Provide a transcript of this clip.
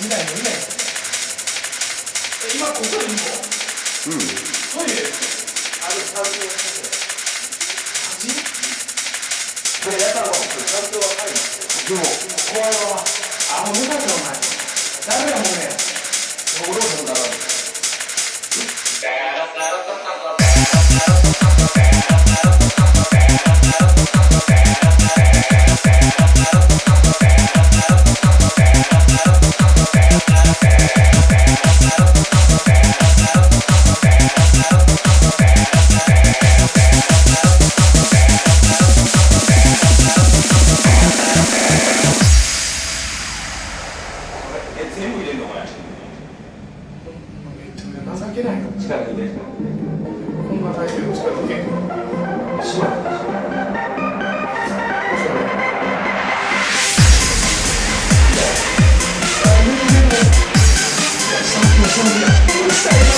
未来の見ないのえ今ここにいるのうん。トイレあれサウンドがして恥これやったらもうちゃん。とわかるでも怖いわあもう向かってお前誰やもん。ね全部入れるのこれめっちゃ情けないの力入れるこんな?大変の力抜けしまったさっきの勝負や